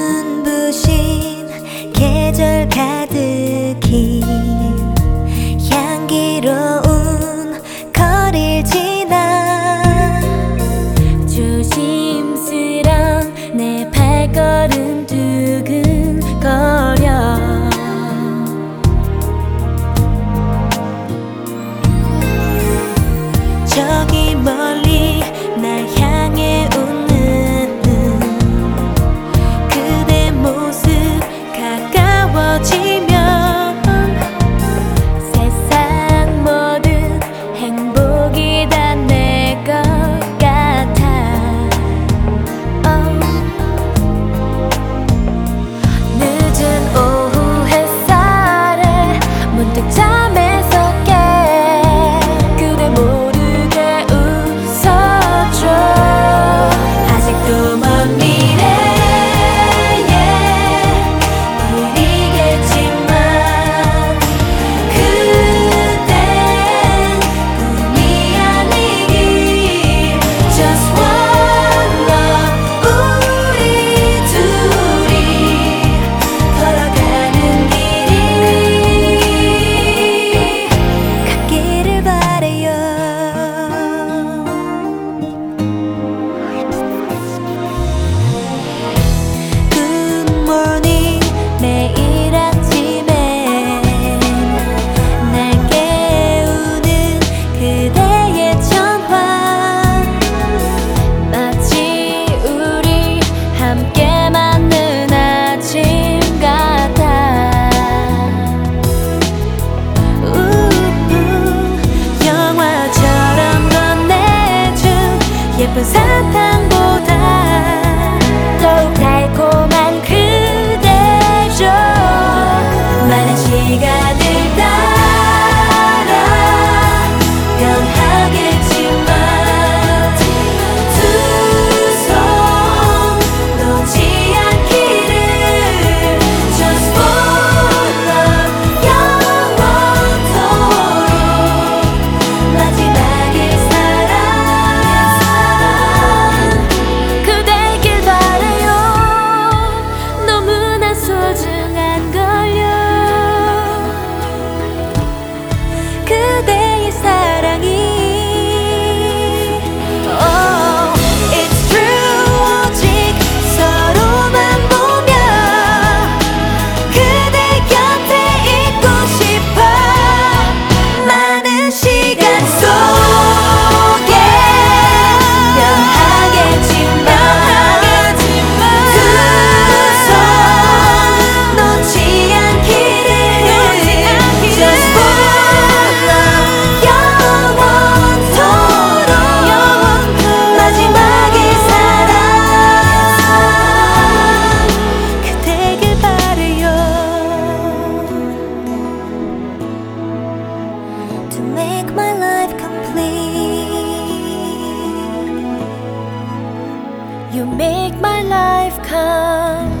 눈부신 계절 가득히 향기로운 거리를 I got into to make my life complete. You make my life come.